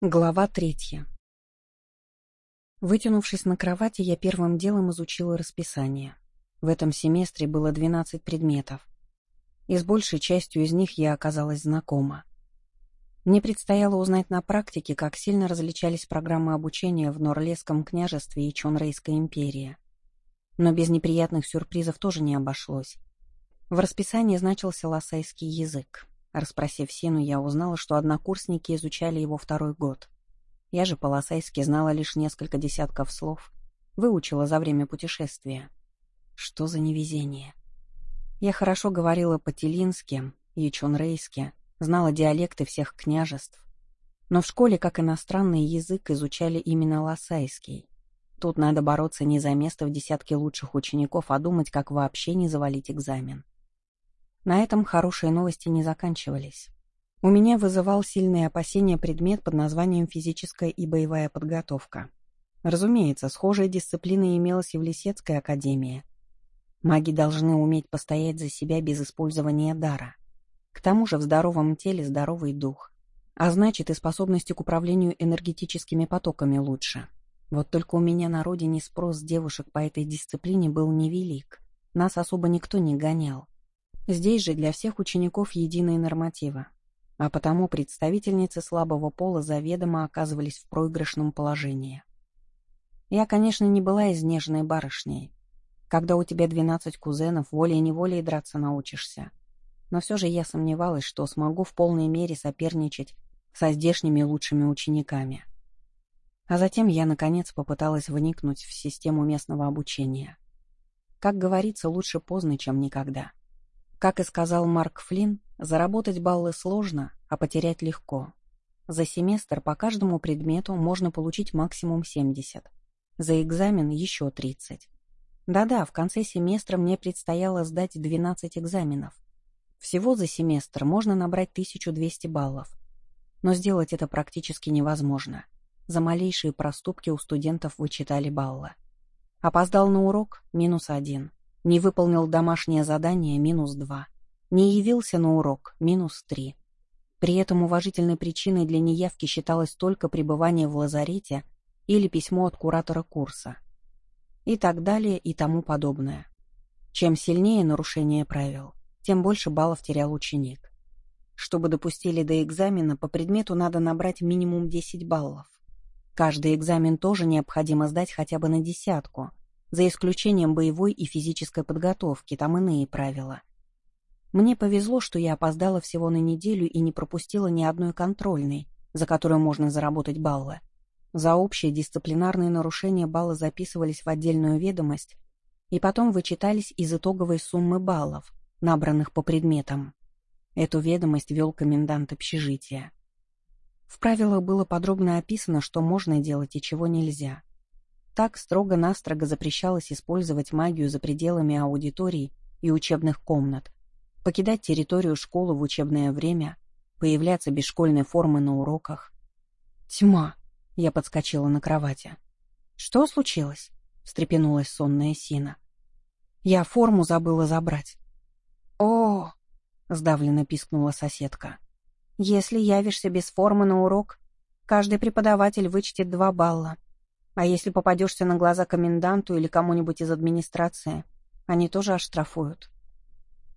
Глава третья. Вытянувшись на кровати, я первым делом изучила расписание. В этом семестре было 12 предметов. И с большей частью из них я оказалась знакома. Мне предстояло узнать на практике, как сильно различались программы обучения в Норлесском княжестве и Чонрейской империи. Но без неприятных сюрпризов тоже не обошлось. В расписании значился лосайский язык. Расспросив Сину, я узнала, что однокурсники изучали его второй год. Я же по-лосайски знала лишь несколько десятков слов. Выучила за время путешествия. Что за невезение. Я хорошо говорила по-телински и чунрейски, знала диалекты всех княжеств. Но в школе, как иностранный язык, изучали именно лосайский. Тут надо бороться не за место в десятке лучших учеников, а думать, как вообще не завалить экзамен. На этом хорошие новости не заканчивались. У меня вызывал сильные опасения предмет под названием «Физическая и боевая подготовка». Разумеется, схожая дисциплина имелась и в Лисецкой академии. Маги должны уметь постоять за себя без использования дара. К тому же в здоровом теле здоровый дух. А значит, и способности к управлению энергетическими потоками лучше. Вот только у меня на родине спрос девушек по этой дисциплине был невелик. Нас особо никто не гонял. Здесь же для всех учеников единые нормативы, а потому представительницы слабого пола заведомо оказывались в проигрышном положении. Я, конечно, не была изнеженной барышней. Когда у тебя двенадцать кузенов, волей-неволей драться научишься. Но все же я сомневалась, что смогу в полной мере соперничать со здешними лучшими учениками. А затем я, наконец, попыталась вникнуть в систему местного обучения. Как говорится, лучше поздно, чем никогда. Как и сказал Марк Флинн, заработать баллы сложно, а потерять легко. За семестр по каждому предмету можно получить максимум 70. За экзамен еще 30. Да-да, в конце семестра мне предстояло сдать 12 экзаменов. Всего за семестр можно набрать 1200 баллов. Но сделать это практически невозможно. За малейшие проступки у студентов вычитали баллы. Опоздал на урок – минус один. Не выполнил домашнее задание – минус два. Не явился на урок – минус три. При этом уважительной причиной для неявки считалось только пребывание в лазарете или письмо от куратора курса. И так далее и тому подобное. Чем сильнее нарушение правил, тем больше баллов терял ученик. Чтобы допустили до экзамена, по предмету надо набрать минимум 10 баллов. Каждый экзамен тоже необходимо сдать хотя бы на десятку – за исключением боевой и физической подготовки, там иные правила. Мне повезло, что я опоздала всего на неделю и не пропустила ни одной контрольной, за которую можно заработать баллы. За общие дисциплинарные нарушения баллы записывались в отдельную ведомость и потом вычитались из итоговой суммы баллов, набранных по предметам. Эту ведомость вел комендант общежития. В правилах было подробно описано, что можно делать и чего нельзя. Так строго-настрого запрещалось использовать магию за пределами аудиторий и учебных комнат, покидать территорию школы в учебное время, появляться без школьной формы на уроках. «Тьма!» — я подскочила на кровати. «Что случилось?» — встрепенулась сонная Сина. «Я форму забыла забрать». «О!» — сдавленно пискнула соседка. «Если явишься без формы на урок, каждый преподаватель вычтет два балла. А если попадешься на глаза коменданту или кому-нибудь из администрации, они тоже оштрафуют.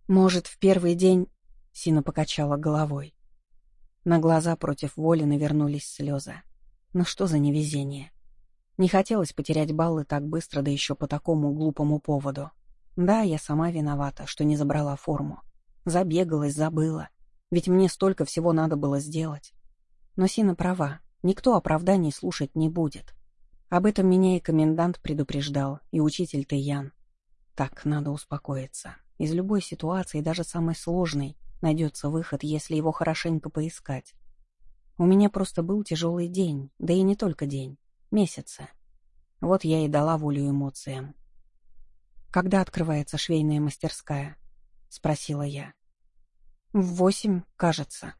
Может, в первый день... Сина покачала головой. На глаза против воли навернулись слезы. Ну что за невезение? Не хотелось потерять баллы так быстро, да еще по такому глупому поводу. Да, я сама виновата, что не забрала форму. Забегалась, забыла. Ведь мне столько всего надо было сделать. Но Сина права, никто оправданий слушать не будет. Об этом меня и комендант предупреждал, и учитель Тэйян. Так, надо успокоиться. Из любой ситуации, даже самой сложной, найдется выход, если его хорошенько поискать. У меня просто был тяжелый день, да и не только день, месяцы. Вот я и дала волю эмоциям. «Когда открывается швейная мастерская?» — спросила я. «В восемь, кажется».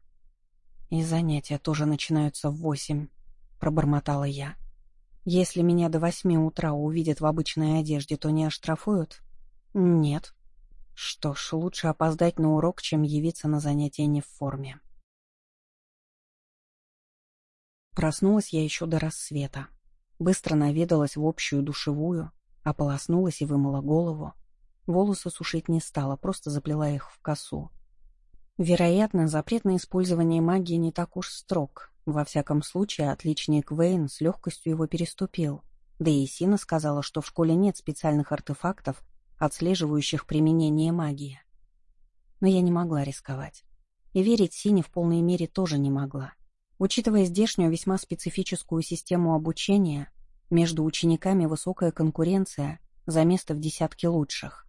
«И занятия тоже начинаются в восемь», — пробормотала я. Если меня до восьми утра увидят в обычной одежде, то не оштрафуют? Нет. Что ж, лучше опоздать на урок, чем явиться на занятие не в форме. Проснулась я еще до рассвета. Быстро наведалась в общую душевую, ополоснулась и вымыла голову. Волосы сушить не стала, просто заплела их в косу. Вероятно, запрет на использование магии не так уж строг. Во всяком случае, отличник Вейн с легкостью его переступил. Да и Сина сказала, что в школе нет специальных артефактов, отслеживающих применение магии. Но я не могла рисковать. И верить Сине в полной мере тоже не могла. Учитывая здешнюю весьма специфическую систему обучения, между учениками высокая конкуренция за место в десятке лучших.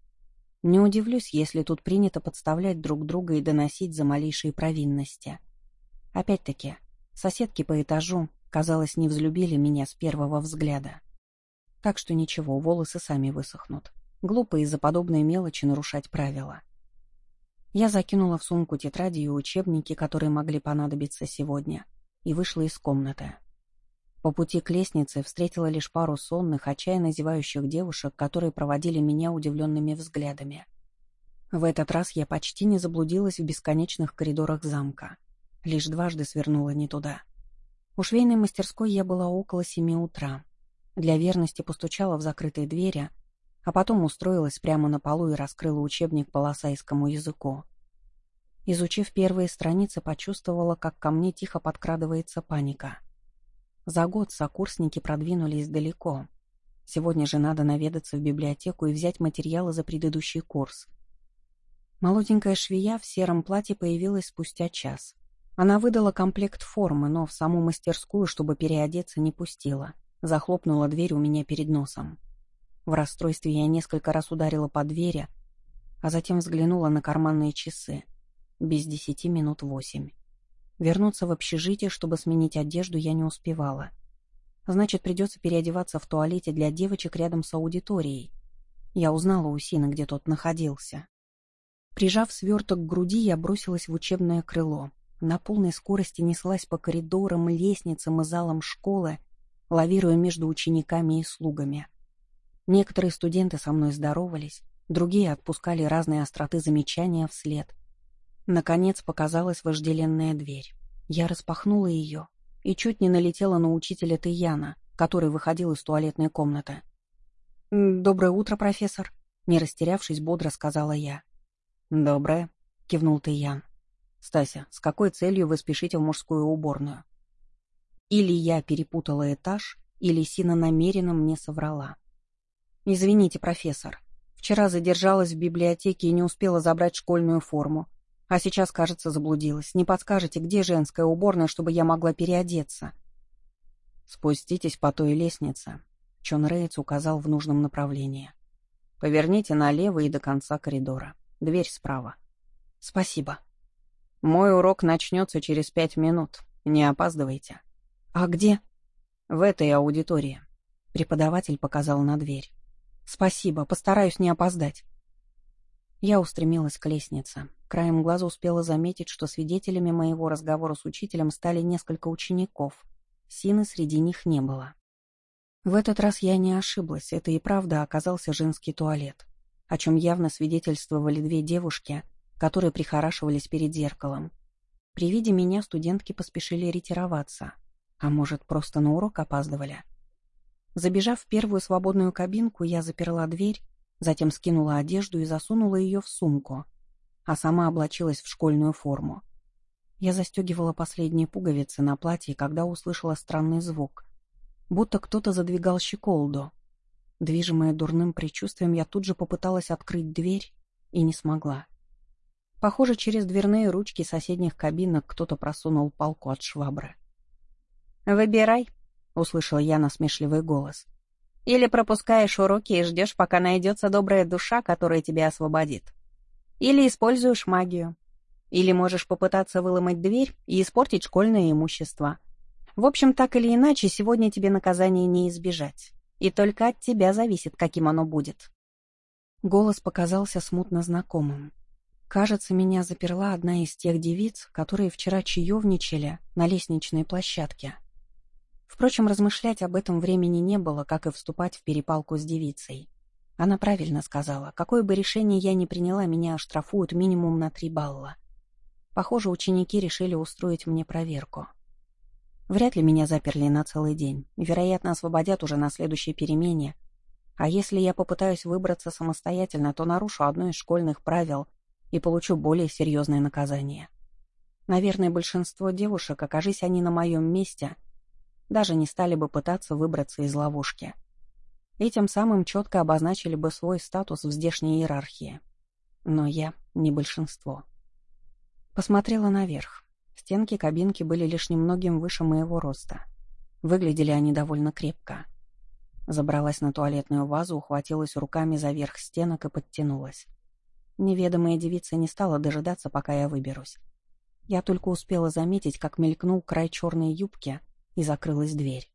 Не удивлюсь, если тут принято подставлять друг друга и доносить за малейшие провинности. Опять-таки, соседки по этажу, казалось, не взлюбили меня с первого взгляда. Так что ничего, волосы сами высохнут. Глупо из-за подобной мелочи нарушать правила. Я закинула в сумку тетради и учебники, которые могли понадобиться сегодня, и вышла из комнаты. По пути к лестнице встретила лишь пару сонных, отчаянно зевающих девушек, которые проводили меня удивленными взглядами. В этот раз я почти не заблудилась в бесконечных коридорах замка. Лишь дважды свернула не туда. У швейной мастерской я была около семи утра. Для верности постучала в закрытые двери, а потом устроилась прямо на полу и раскрыла учебник по лосайскому языку. Изучив первые страницы, почувствовала, как ко мне тихо подкрадывается паника — за год сокурсники продвинулись далеко. Сегодня же надо наведаться в библиотеку и взять материалы за предыдущий курс. Молоденькая швея в сером платье появилась спустя час. Она выдала комплект формы, но в саму мастерскую, чтобы переодеться, не пустила. Захлопнула дверь у меня перед носом. В расстройстве я несколько раз ударила по двери, а затем взглянула на карманные часы. Без десяти минут восемь. Вернуться в общежитие, чтобы сменить одежду, я не успевала. Значит, придется переодеваться в туалете для девочек рядом с аудиторией. Я узнала у Сина, где тот находился. Прижав сверток к груди, я бросилась в учебное крыло. На полной скорости неслась по коридорам, лестницам и залам школы, лавируя между учениками и слугами. Некоторые студенты со мной здоровались, другие отпускали разные остроты замечания вслед, Наконец показалась вожделенная дверь. Я распахнула ее и чуть не налетела на учителя Таяна, который выходил из туалетной комнаты. «Доброе утро, профессор», — не растерявшись, бодро сказала я. «Доброе», — кивнул Таян. «Стася, с какой целью вы спешите в мужскую уборную?» Или я перепутала этаж, или Сина намеренно мне соврала. «Извините, профессор. Вчера задержалась в библиотеке и не успела забрать школьную форму. А сейчас, кажется, заблудилась. Не подскажете, где женская уборная, чтобы я могла переодеться? Спуститесь по той лестнице. Чон Рейц указал в нужном направлении. Поверните налево и до конца коридора. Дверь справа. Спасибо. Мой урок начнется через пять минут. Не опаздывайте. А где? В этой аудитории. Преподаватель показал на дверь. Спасибо, постараюсь не опоздать. Я устремилась к лестнице. Краем глаза успела заметить, что свидетелями моего разговора с учителем стали несколько учеников. Сины среди них не было. В этот раз я не ошиблась, это и правда оказался женский туалет, о чем явно свидетельствовали две девушки, которые прихорашивались перед зеркалом. При виде меня студентки поспешили ретироваться, а может, просто на урок опаздывали. Забежав в первую свободную кабинку, я заперла дверь Затем скинула одежду и засунула ее в сумку, а сама облачилась в школьную форму. Я застегивала последние пуговицы на платье, когда услышала странный звук. Будто кто-то задвигал щеколду. Движимая дурным предчувствием, я тут же попыталась открыть дверь и не смогла. Похоже, через дверные ручки соседних кабинок кто-то просунул палку от швабры. «Выбирай», — услышал я насмешливый голос. Или пропускаешь уроки и ждешь, пока найдется добрая душа, которая тебя освободит. Или используешь магию. Или можешь попытаться выломать дверь и испортить школьное имущество. В общем, так или иначе, сегодня тебе наказание не избежать. И только от тебя зависит, каким оно будет. Голос показался смутно знакомым. Кажется, меня заперла одна из тех девиц, которые вчера чаевничали на лестничной площадке. Впрочем, размышлять об этом времени не было, как и вступать в перепалку с девицей. Она правильно сказала, какое бы решение я ни приняла, меня оштрафуют минимум на три балла. Похоже, ученики решили устроить мне проверку. Вряд ли меня заперли на целый день. Вероятно, освободят уже на следующей перемене. А если я попытаюсь выбраться самостоятельно, то нарушу одно из школьных правил и получу более серьезное наказание. Наверное, большинство девушек, окажись они на моем месте, даже не стали бы пытаться выбраться из ловушки. И тем самым четко обозначили бы свой статус в здешней иерархии. Но я не большинство. Посмотрела наверх. Стенки кабинки были лишь немногим выше моего роста. Выглядели они довольно крепко. Забралась на туалетную вазу, ухватилась руками за верх стенок и подтянулась. Неведомая девица не стала дожидаться, пока я выберусь. Я только успела заметить, как мелькнул край черной юбки, и закрылась дверь.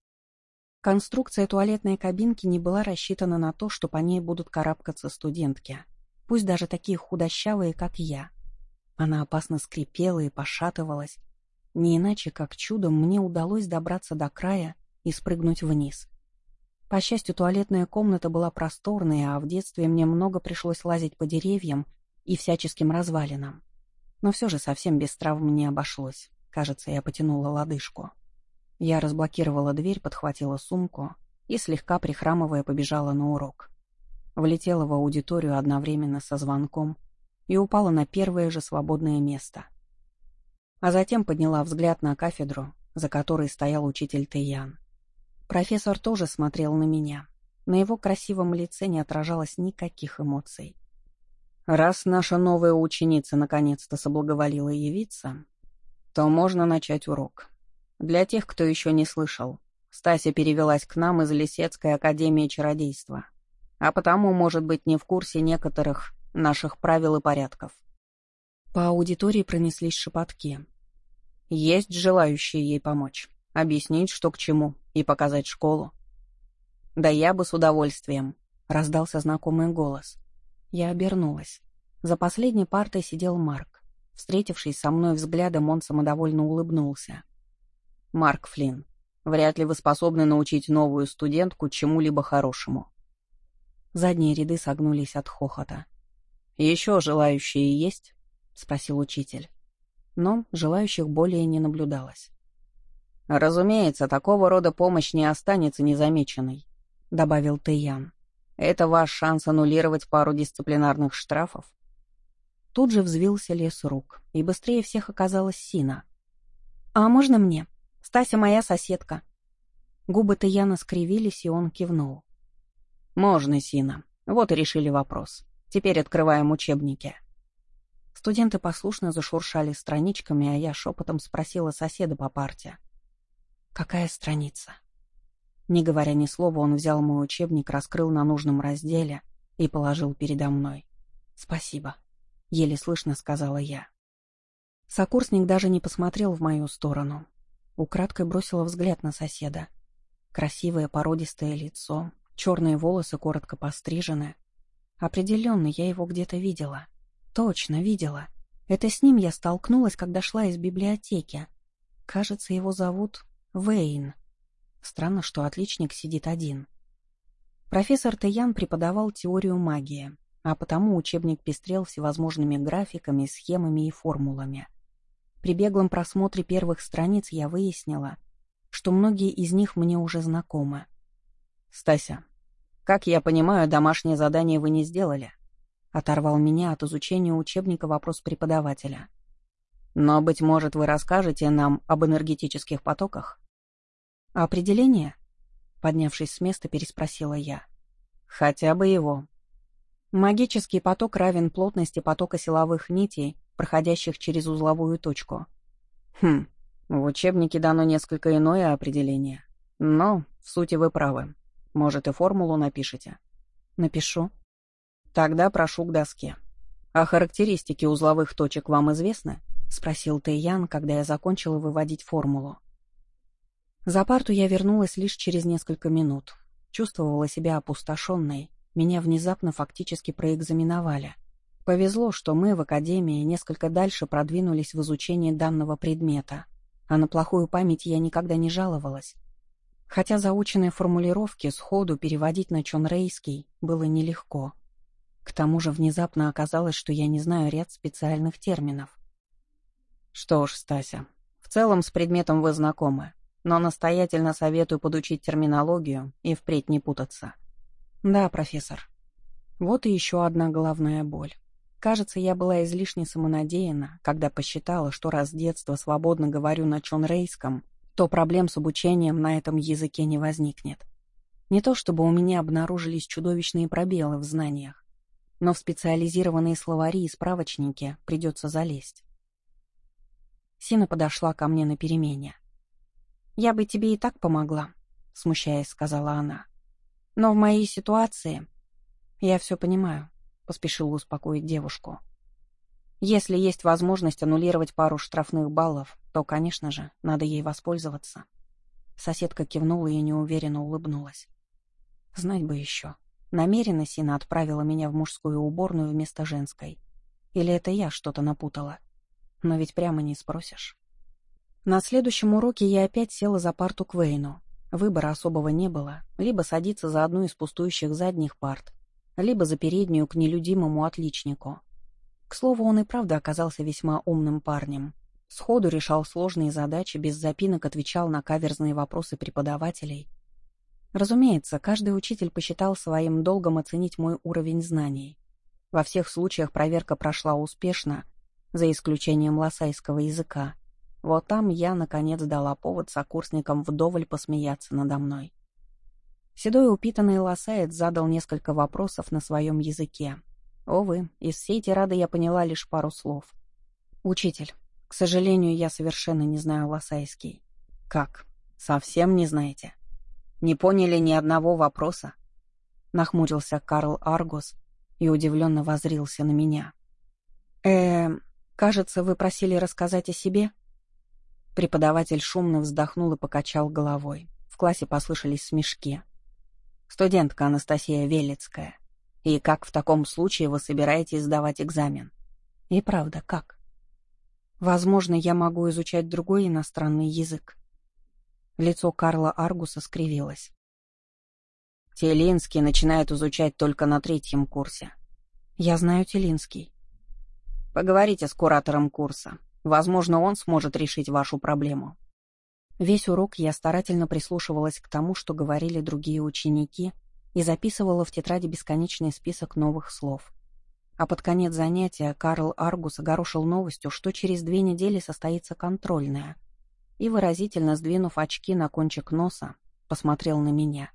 Конструкция туалетной кабинки не была рассчитана на то, что по ней будут карабкаться студентки, пусть даже такие худощавые, как я. Она опасно скрипела и пошатывалась. Не иначе, как чудом, мне удалось добраться до края и спрыгнуть вниз. По счастью, туалетная комната была просторная, а в детстве мне много пришлось лазить по деревьям и всяческим развалинам. Но все же совсем без травм не обошлось. Кажется, я потянула лодыжку. Я разблокировала дверь, подхватила сумку и, слегка прихрамывая, побежала на урок. Влетела в аудиторию одновременно со звонком и упала на первое же свободное место. А затем подняла взгляд на кафедру, за которой стоял учитель Тэйян. Профессор тоже смотрел на меня. На его красивом лице не отражалось никаких эмоций. «Раз наша новая ученица наконец-то соблаговолила явиться, то можно начать урок. Для тех, кто еще не слышал, Стася перевелась к нам из Лисецкой академии чародейства, а потому, может быть, не в курсе некоторых наших правил и порядков. По аудитории пронеслись шепотки. Есть желающие ей помочь, объяснить, что к чему, и показать школу. «Да я бы с удовольствием», — раздался знакомый голос. Я обернулась. За последней партой сидел Марк. Встретившись со мной взглядом, он самодовольно улыбнулся. Марк Флинн, вряд ли вы способны научить новую студентку чему-либо хорошему. Задние ряды согнулись от хохота. «Еще желающие есть?» — спросил учитель. Но желающих более не наблюдалось. «Разумеется, такого рода помощь не останется незамеченной», — добавил Тэйян. «Это ваш шанс аннулировать пару дисциплинарных штрафов». Тут же взвился лес рук, и быстрее всех оказалась Сина. «А можно мне?» Стася моя соседка». Губы Таяна скривились, и он кивнул. «Можно, Сина. Вот и решили вопрос. Теперь открываем учебники». Студенты послушно зашуршали страничками, а я шепотом спросила соседа по парте. «Какая страница?» Не говоря ни слова, он взял мой учебник, раскрыл на нужном разделе и положил передо мной. «Спасибо», — еле слышно сказала я. Сокурсник даже не посмотрел в мою сторону, Украдкой бросила взгляд на соседа. Красивое породистое лицо, черные волосы коротко пострижены. Определенно, я его где-то видела. Точно видела. Это с ним я столкнулась, когда шла из библиотеки. Кажется, его зовут Вейн. Странно, что отличник сидит один. Профессор Тэян преподавал теорию магии, а потому учебник пестрел всевозможными графиками, схемами и формулами. При беглом просмотре первых страниц я выяснила, что многие из них мне уже знакомы. «Стася, как я понимаю, домашнее задание вы не сделали?» Оторвал меня от изучения учебника вопрос преподавателя. «Но, быть может, вы расскажете нам об энергетических потоках?» «Определение?» Поднявшись с места, переспросила я. «Хотя бы его». Магический поток равен плотности потока силовых нитей проходящих через узловую точку. Хм, в учебнике дано несколько иное определение. Но, в сути, вы правы. Может, и формулу напишите? Напишу. Тогда прошу к доске. А характеристики узловых точек вам известны? Спросил Тэйян, когда я закончила выводить формулу. За парту я вернулась лишь через несколько минут. Чувствовала себя опустошенной. Меня внезапно фактически проэкзаменовали. Повезло, что мы в Академии несколько дальше продвинулись в изучении данного предмета, а на плохую память я никогда не жаловалась. Хотя заученные формулировки сходу переводить на чонрейский было нелегко. К тому же внезапно оказалось, что я не знаю ряд специальных терминов. Что ж, Стася, в целом с предметом вы знакомы. Но настоятельно советую подучить терминологию и впредь не путаться. Да, профессор. Вот и еще одна головная боль. Кажется, я была излишне самонадеяна, когда посчитала, что раз с детства свободно говорю на чонрейском, то проблем с обучением на этом языке не возникнет. Не то чтобы у меня обнаружились чудовищные пробелы в знаниях, но в специализированные словари и справочники придется залезть. Сина подошла ко мне на перемене. «Я бы тебе и так помогла», — смущаясь, сказала она. «Но в моей ситуации...» «Я все понимаю», — поспешила успокоить девушку. «Если есть возможность аннулировать пару штрафных баллов, то, конечно же, надо ей воспользоваться». Соседка кивнула и неуверенно улыбнулась. «Знать бы еще. Намеренно Сина отправила меня в мужскую уборную вместо женской. Или это я что-то напутала? Но ведь прямо не спросишь». На следующем уроке я опять села за парту к Вейну. Выбора особого не было. Либо садиться за одну из пустующих задних парт, либо за переднюю к нелюдимому отличнику. К слову, он и правда оказался весьма умным парнем. Сходу решал сложные задачи, без запинок отвечал на каверзные вопросы преподавателей. Разумеется, каждый учитель посчитал своим долгом оценить мой уровень знаний. Во всех случаях проверка прошла успешно, за исключением лосайского языка — вот там я, наконец, дала повод сокурсникам вдоволь посмеяться надо мной. Седой упитанный лосаец задал несколько вопросов на своем языке. Овы, из всей тирады я поняла лишь пару слов. «Учитель, к сожалению, я совершенно не знаю лосайский». «Как? Совсем не знаете? Не поняли ни одного вопроса?» Нахмурился Карл Аргус и удивленно возрился на меня. э кажется, вы просили рассказать о себе?» Преподаватель шумно вздохнул и покачал головой. В классе послышались смешки. «Студентка Анастасия Велицкая. И как в таком случае вы собираетесь сдавать экзамен?» «И правда, как?» «Возможно, я могу изучать другой иностранный язык». Лицо Карла Аргуса скривилось. Телинский начинает изучать только на третьем курсе. Я знаю Телинский. Поговорите с куратором курса. Возможно, он сможет решить вашу проблему. Весь урок я старательно прислушивалась к тому, что говорили другие ученики, и записывала в тетради бесконечный список новых слов. А под конец занятия Карл Аргус огорошил новостью, что через две недели состоится контрольная, и, выразительно сдвинув очки на кончик носа, посмотрел на меня.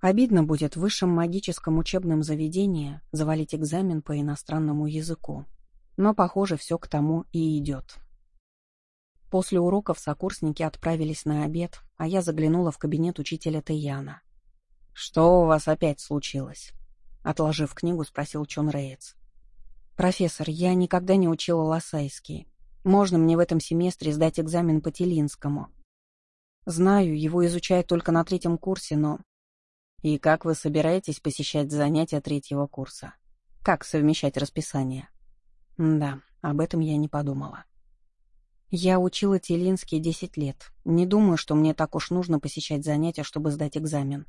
Обидно будет в высшем магическом учебном заведении завалить экзамен по иностранному языку. Но, похоже, все к тому и идет. После уроков сокурсники отправились на обед, а я заглянула в кабинет учителя Таяна. «Что у вас опять случилось?» Отложив книгу, спросил Чон Рейц. «Профессор, я никогда не учила лосайский. Можно мне в этом семестре сдать экзамен по Телинскому?» «Знаю, его изучают только на третьем курсе, но...» «И как вы собираетесь посещать занятия третьего курса? Как совмещать расписание?» Да, об этом я не подумала. Я учила Телинский десять лет. Не думаю, что мне так уж нужно посещать занятия, чтобы сдать экзамен.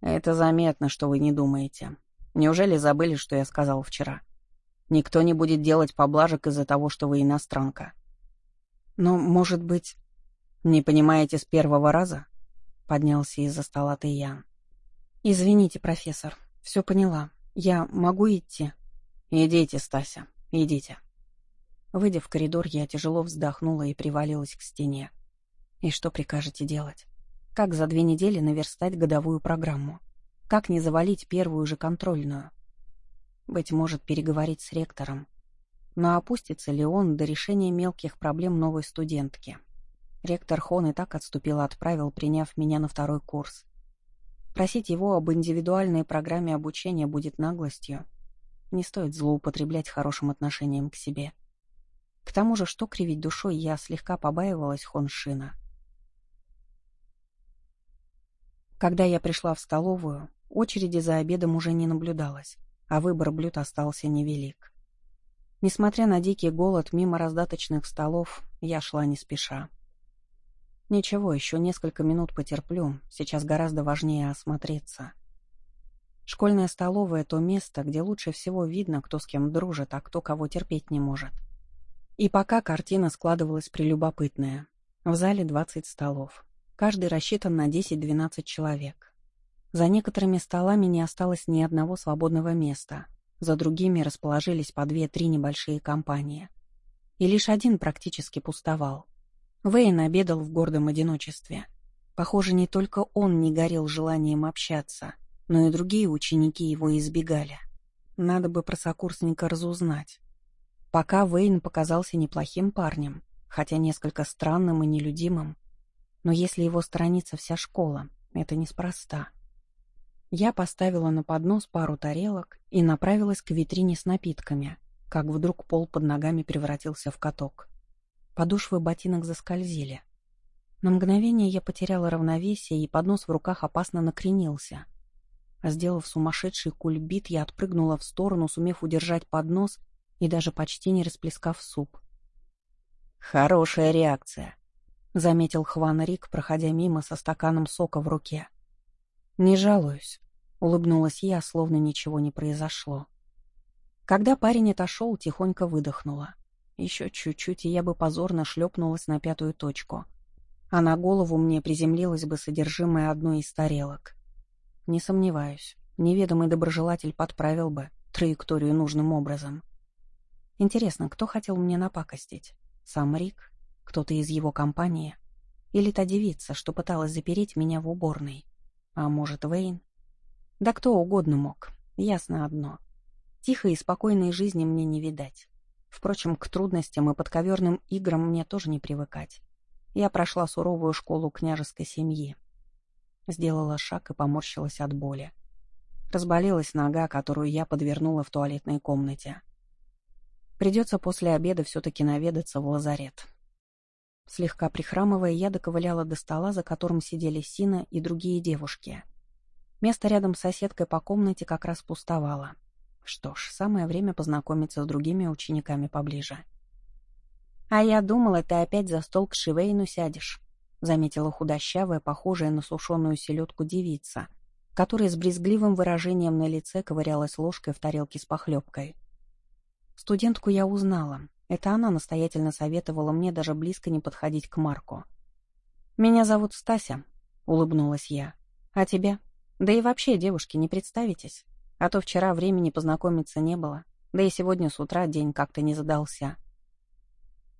Это заметно, что вы не думаете. Неужели забыли, что я сказал вчера? Никто не будет делать поблажек из-за того, что вы иностранка. Но, может быть... Не понимаете с первого раза? Поднялся из-за стола Таян. Извините, профессор, все поняла. Я могу идти? «Идите, Стася, идите». Выйдя в коридор, я тяжело вздохнула и привалилась к стене. И что прикажете делать? Как за две недели наверстать годовую программу? Как не завалить первую же контрольную? Быть может, переговорить с ректором. Но опустится ли он до решения мелких проблем новой студентки? Ректор Хон и так отступил от правил, приняв меня на второй курс. Просить его об индивидуальной программе обучения будет наглостью, не стоит злоупотреблять хорошим отношением к себе. К тому же, что кривить душой, я слегка побаивалась Хоншина. Когда я пришла в столовую, очереди за обедом уже не наблюдалось, а выбор блюд остался невелик. Несмотря на дикий голод, мимо раздаточных столов я шла не спеша. Ничего, еще несколько минут потерплю, сейчас гораздо важнее осмотреться. Школьная столовая — то место, где лучше всего видно, кто с кем дружит, а кто кого терпеть не может. И пока картина складывалась прелюбопытная. В зале 20 столов. Каждый рассчитан на 10-12 человек. За некоторыми столами не осталось ни одного свободного места. За другими расположились по две-три небольшие компании. И лишь один практически пустовал. Вейн обедал в гордом одиночестве. Похоже, не только он не горел желанием общаться, но и другие ученики его избегали. Надо бы про сокурсника разузнать. Пока Вейн показался неплохим парнем, хотя несколько странным и нелюдимым, но если его сторонится вся школа, это неспроста. Я поставила на поднос пару тарелок и направилась к витрине с напитками, как вдруг пол под ногами превратился в каток. Подошвы ботинок заскользили. На мгновение я потеряла равновесие, и поднос в руках опасно накренился. А сделав сумасшедший кульбит, я отпрыгнула в сторону, сумев удержать поднос и даже почти не расплескав суп. «Хорошая реакция», — заметил Хван Рик, проходя мимо со стаканом сока в руке. «Не жалуюсь», — улыбнулась я, словно ничего не произошло. Когда парень отошел, тихонько выдохнула. Еще чуть-чуть, и я бы позорно шлепнулась на пятую точку. А на голову мне приземлилось бы содержимое одной из тарелок. Не сомневаюсь, неведомый доброжелатель подправил бы траекторию нужным образом. Интересно, кто хотел мне напакостить? Сам Рик? Кто-то из его компании? Или та девица, что пыталась запереть меня в уборной? А может, Вейн? Да кто угодно мог. Ясно одно. Тихой и спокойной жизни мне не видать. Впрочем, к трудностям и подковерным играм мне тоже не привыкать. Я прошла суровую школу княжеской семьи. Сделала шаг и поморщилась от боли. Разболелась нога, которую я подвернула в туалетной комнате. Придется после обеда все-таки наведаться в лазарет. Слегка прихрамывая, я доковыляла до стола, за которым сидели Сина и другие девушки. Место рядом с соседкой по комнате как раз пустовало. Что ж, самое время познакомиться с другими учениками поближе. «А я думала, ты опять за стол к Шивейну сядешь», — заметила худощавая, похожая на сушеную селедку девица, которая с брезгливым выражением на лице ковырялась ложкой в тарелке с похлебкой. Студентку я узнала. Это она настоятельно советовала мне даже близко не подходить к Марку. «Меня зовут Стася», — улыбнулась я. «А тебя? Да и вообще, девушки, не представитесь. А то вчера времени познакомиться не было, да и сегодня с утра день как-то не задался».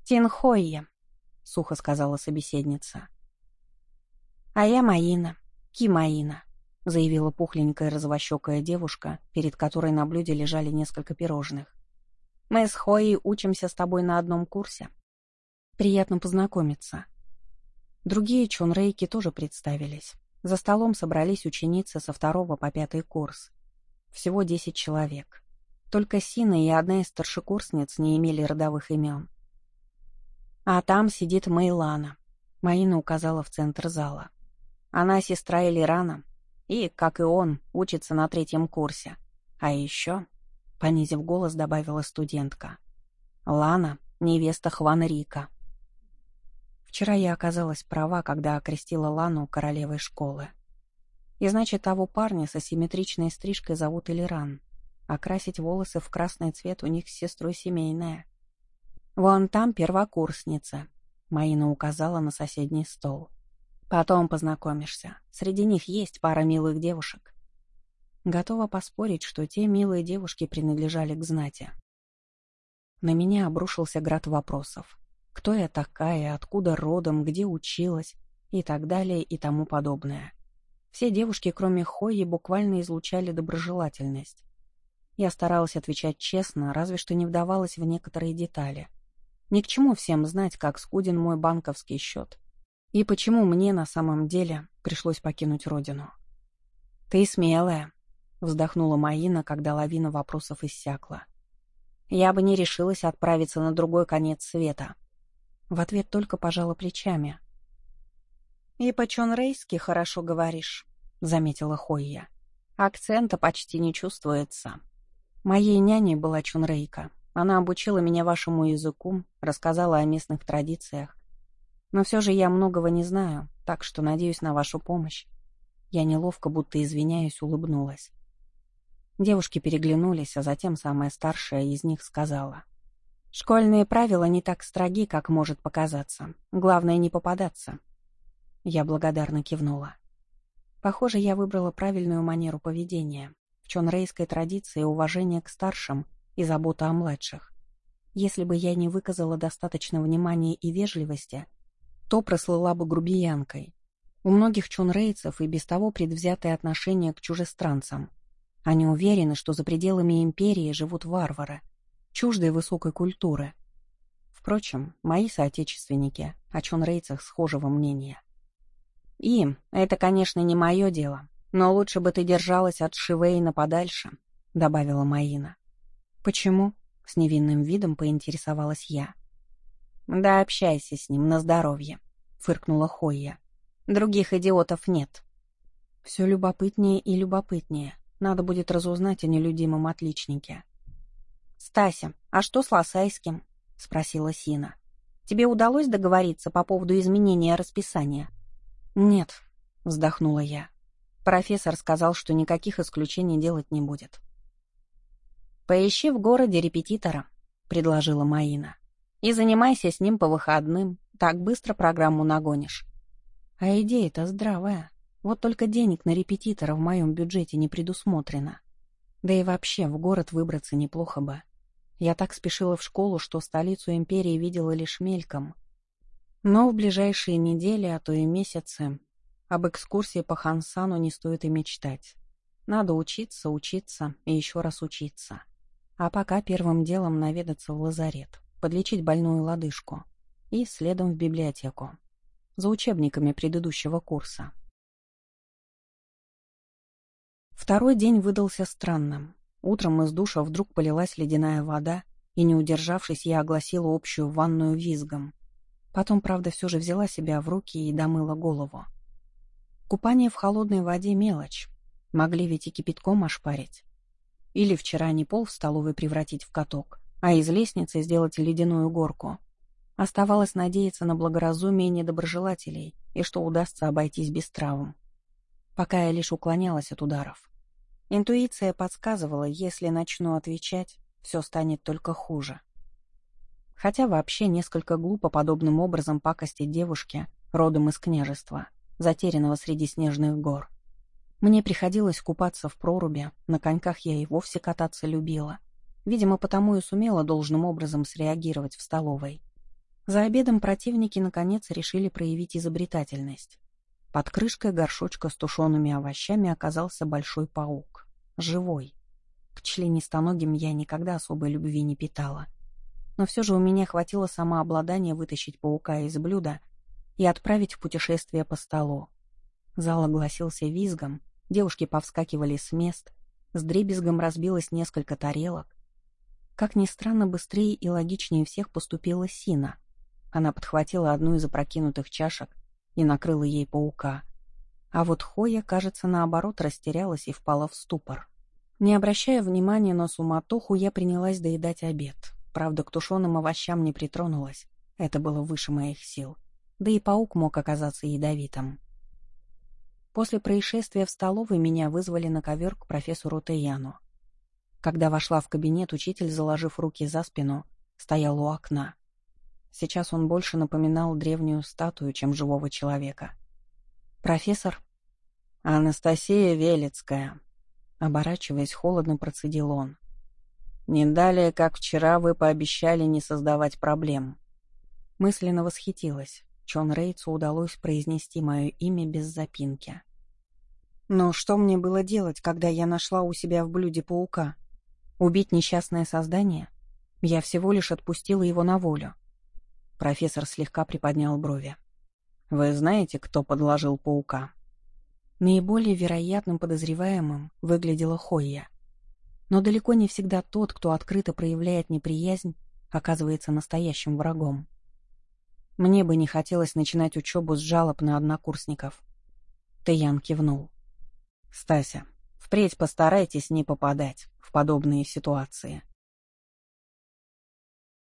«Тинхойя», — сухо сказала собеседница. «А я Маина, Кимаина», — заявила пухленькая розовощекая девушка, перед которой на блюде лежали несколько пирожных. Мы с Хоей учимся с тобой на одном курсе. Приятно познакомиться. Другие чунрейки тоже представились. За столом собрались ученицы со второго по пятый курс. Всего десять человек. Только Сина и одна из старшекурсниц не имели родовых имен. А там сидит Мейлана. Маина указала в центр зала. Она сестра Элирана и, как и он, учится на третьем курсе. А еще понизив голос, добавила студентка. «Лана — невеста Хвана Рика». Вчера я оказалась права, когда окрестила Лану королевой школы. И значит, того парня с асимметричной стрижкой зовут Элиран. Окрасить волосы в красный цвет у них с сестрой семейная. «Вон там первокурсница», — Маина указала на соседний стол. «Потом познакомишься. Среди них есть пара милых девушек. Готова поспорить, что те милые девушки принадлежали к знати. На меня обрушился град вопросов. Кто я такая, откуда родом, где училась и так далее и тому подобное. Все девушки, кроме Хойи, буквально излучали доброжелательность. Я старалась отвечать честно, разве что не вдавалась в некоторые детали. Ни к чему всем знать, как скуден мой банковский счет. И почему мне на самом деле пришлось покинуть родину. «Ты смелая», Вздохнула Маина, когда лавина вопросов иссякла. Я бы не решилась отправиться на другой конец света. В ответ только пожала плечами. «И по-чонрейски хорошо говоришь», — заметила Хойя. «Акцента почти не чувствуется. Моей няней была чунрейка. Она обучила меня вашему языку, рассказала о местных традициях. Но все же я многого не знаю, так что надеюсь на вашу помощь». Я неловко, будто извиняюсь, улыбнулась. Девушки переглянулись, а затем самая старшая из них сказала. Школьные правила не так строги, как может показаться. Главное не попадаться. Я благодарно кивнула. Похоже, я выбрала правильную манеру поведения. В чонрейской традиции уважение к старшим и забота о младших. Если бы я не выказала достаточно внимания и вежливости, то прослыла бы грубиянкой. У многих чунрейцев и без того предвзятое отношение к чужестранцам. Они уверены, что за пределами империи живут варвары, чуждые высокой культуры. Впрочем, мои соотечественники о чунрейцах схожего мнения. «Им, это, конечно, не мое дело, но лучше бы ты держалась от Шивейна подальше», — добавила Маина. «Почему?» — с невинным видом поинтересовалась я. «Да общайся с ним на здоровье», — фыркнула Хойя. «Других идиотов нет». «Все любопытнее и любопытнее. Надо будет разузнать о нелюдимом отличнике». «Стася, а что с Лосайским?» — спросила Сина. «Тебе удалось договориться по поводу изменения расписания?» «Нет», — вздохнула я. Профессор сказал, что никаких исключений делать не будет. «Поищи в городе репетитора», — предложила Маина. И занимайся с ним по выходным, так быстро программу нагонишь. А идея-то здравая. Вот только денег на репетитора в моем бюджете не предусмотрено. Да и вообще, в город выбраться неплохо бы. Я так спешила в школу, что столицу империи видела лишь мельком. Но в ближайшие недели, а то и месяцы, об экскурсии по Хансану не стоит и мечтать. Надо учиться, учиться и еще раз учиться. А пока первым делом наведаться в лазарет подлечить больную лодыжку и следом в библиотеку. За учебниками предыдущего курса. Второй день выдался странным. Утром из душа вдруг полилась ледяная вода, и, не удержавшись, я огласила общую ванную визгом. Потом, правда, все же взяла себя в руки и домыла голову. Купание в холодной воде — мелочь. Могли ведь и кипятком ошпарить. Или вчера не пол в столовой превратить в каток, а из лестницы сделать ледяную горку. Оставалось надеяться на благоразумие недоброжелателей и что удастся обойтись без травм. Пока я лишь уклонялась от ударов. Интуиция подсказывала, если начну отвечать, все станет только хуже. Хотя вообще несколько глупо подобным образом пакости девушке, родом из княжества, затерянного среди снежных гор. Мне приходилось купаться в проруби, на коньках я и вовсе кататься любила — Видимо, потому и сумела должным образом среагировать в столовой. За обедом противники, наконец, решили проявить изобретательность. Под крышкой горшочка с тушеными овощами оказался большой паук. Живой. К членистоногим я никогда особой любви не питала. Но все же у меня хватило самообладания вытащить паука из блюда и отправить в путешествие по столу. Зал огласился визгом, девушки повскакивали с мест, с дребезгом разбилось несколько тарелок, как ни странно, быстрее и логичнее всех поступила Сина. Она подхватила одну из опрокинутых чашек и накрыла ей паука. А вот Хоя, кажется, наоборот растерялась и впала в ступор. Не обращая внимания на суматоху, я принялась доедать обед. Правда, к тушеным овощам не притронулась. Это было выше моих сил. Да и паук мог оказаться ядовитым. После происшествия в столовой меня вызвали на ковер к профессору Таяну. Когда вошла в кабинет, учитель, заложив руки за спину, стоял у окна. Сейчас он больше напоминал древнюю статую, чем живого человека. «Профессор?» «Анастасия Велецкая», — оборачиваясь, холодно процедил он. «Не далее, как вчера, вы пообещали не создавать проблем». Мысленно восхитилась. Чон Рейцу удалось произнести мое имя без запинки. Но что мне было делать, когда я нашла у себя в блюде паука? Убить несчастное создание? Я всего лишь отпустила его на волю. Профессор слегка приподнял брови. «Вы знаете, кто подложил паука?» Наиболее вероятным подозреваемым выглядела Хойя. Но далеко не всегда тот, кто открыто проявляет неприязнь, оказывается настоящим врагом. Мне бы не хотелось начинать учебу с жалоб на однокурсников. Таян кивнул. «Стася, впредь постарайтесь не попадать в подобные ситуации.